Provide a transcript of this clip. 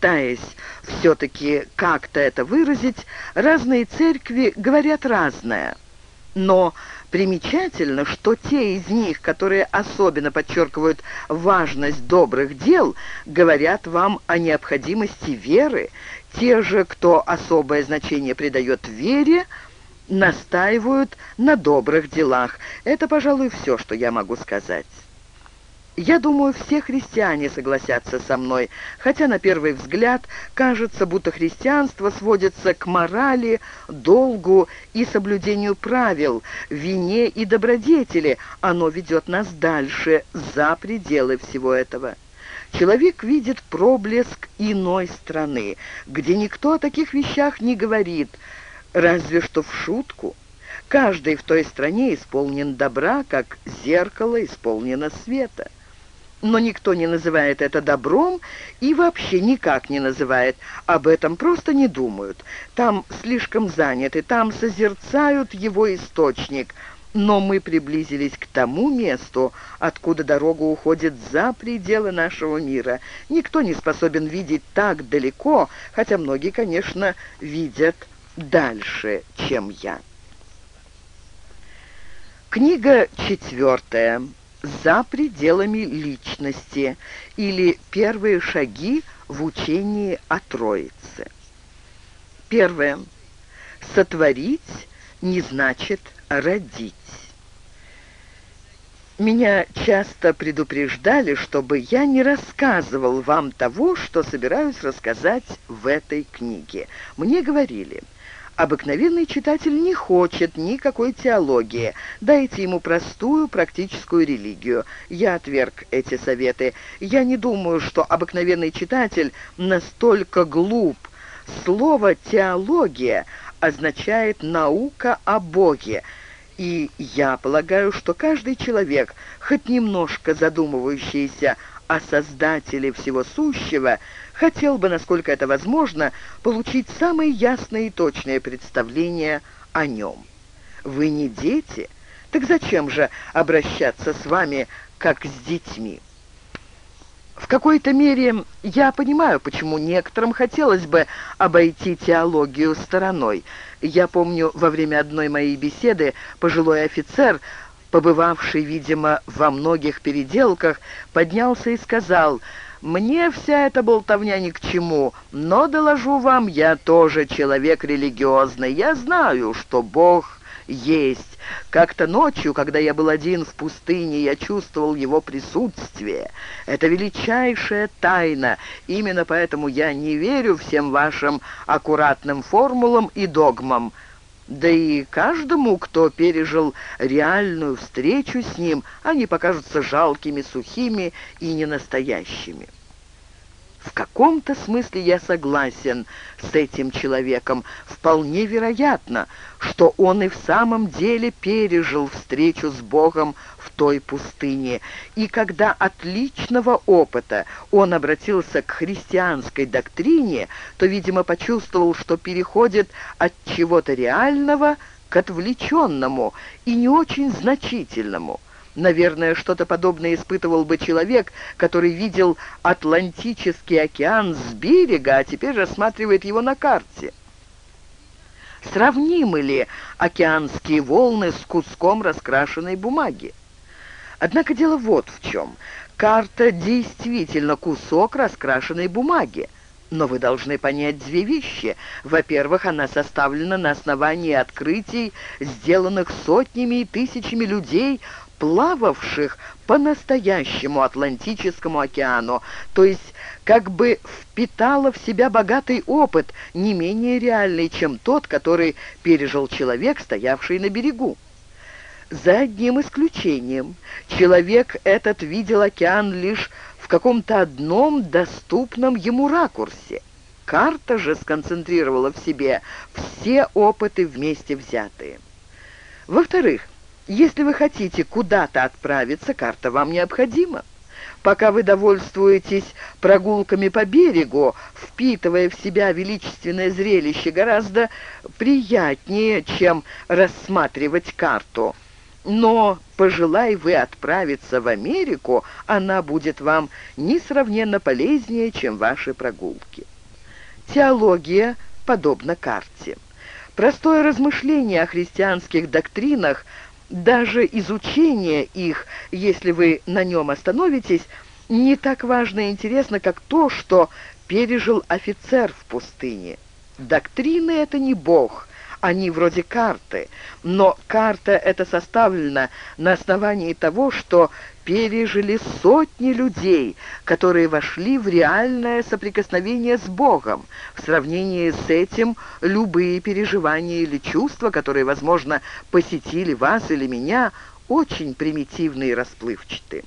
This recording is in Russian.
Пытаясь все-таки как-то это выразить, разные церкви говорят разное. Но примечательно, что те из них, которые особенно подчеркивают важность добрых дел, говорят вам о необходимости веры. Те же, кто особое значение придает вере, настаивают на добрых делах. Это, пожалуй, все, что я могу сказать. Я думаю, все христиане согласятся со мной, хотя на первый взгляд кажется, будто христианство сводится к морали, долгу и соблюдению правил, вине и добродетели. Оно ведет нас дальше, за пределы всего этого. Человек видит проблеск иной страны, где никто о таких вещах не говорит, разве что в шутку. Каждый в той стране исполнен добра, как зеркало исполнено света но никто не называет это добром и вообще никак не называет. Об этом просто не думают. Там слишком заняты, там созерцают его источник. Но мы приблизились к тому месту, откуда дорога уходит за пределы нашего мира. Никто не способен видеть так далеко, хотя многие, конечно, видят дальше, чем я. Книга четвертая за пределами личности или первые шаги в учении о Троице. Первое. Сотворить не значит родить. Меня часто предупреждали, чтобы я не рассказывал вам того, что собираюсь рассказать в этой книге. Мне говорили – Обыкновенный читатель не хочет никакой теологии. Дайте ему простую практическую религию. Я отверг эти советы. Я не думаю, что обыкновенный читатель настолько глуп. Слово «теология» означает «наука о Боге». И я полагаю, что каждый человек, хоть немножко задумывающийся о Создателе всего сущего, хотел бы, насколько это возможно, получить самое ясное и точное представление о нем. Вы не дети, так зачем же обращаться с вами, как с детьми? В какой-то мере я понимаю, почему некоторым хотелось бы обойти теологию стороной. Я помню, во время одной моей беседы пожилой офицер побывавший, видимо, во многих переделках, поднялся и сказал, «Мне вся эта болтовня ни к чему, но, доложу вам, я тоже человек религиозный. Я знаю, что Бог есть. Как-то ночью, когда я был один в пустыне, я чувствовал его присутствие. Это величайшая тайна. Именно поэтому я не верю всем вашим аккуратным формулам и догмам». Да и каждому, кто пережил реальную встречу с ним, они покажутся жалкими, сухими и ненастоящими. В каком-то смысле я согласен с этим человеком. Вполне вероятно, что он и в самом деле пережил встречу с Богом в той пустыне. И когда от личного опыта он обратился к христианской доктрине, то, видимо, почувствовал, что переходит от чего-то реального к отвлеченному и не очень значительному. Наверное, что-то подобное испытывал бы человек, который видел Атлантический океан с берега, а теперь рассматривает его на карте. Сравнимы ли океанские волны с куском раскрашенной бумаги? Однако дело вот в чем. Карта действительно кусок раскрашенной бумаги. Но вы должны понять две вещи. Во-первых, она составлена на основании открытий, сделанных сотнями и тысячами людей плававших по настоящему Атлантическому океану, то есть как бы впитала в себя богатый опыт, не менее реальный, чем тот, который пережил человек, стоявший на берегу. За одним исключением. Человек этот видел океан лишь в каком-то одном доступном ему ракурсе. Карта же сконцентрировала в себе все опыты вместе взятые. Во-вторых, если вы хотите куда-то отправиться, карта вам необходима. Пока вы довольствуетесь прогулками по берегу, впитывая в себя величественное зрелище, гораздо приятнее, чем рассматривать карту. Но пожелай вы отправиться в Америку, она будет вам несравненно полезнее, чем ваши прогулки. Теология подобна карте. Простое размышление о христианских доктринах, даже изучение их, если вы на нем остановитесь, не так важно и интересно, как то, что пережил офицер в пустыне. Доктрины — это не Бог, они вроде карты, но карта эта составлена на основании того, что пережили сотни людей, которые вошли в реальное соприкосновение с Богом. В сравнении с этим любые переживания или чувства, которые, возможно, посетили вас или меня, очень примитивны и расплывчаты.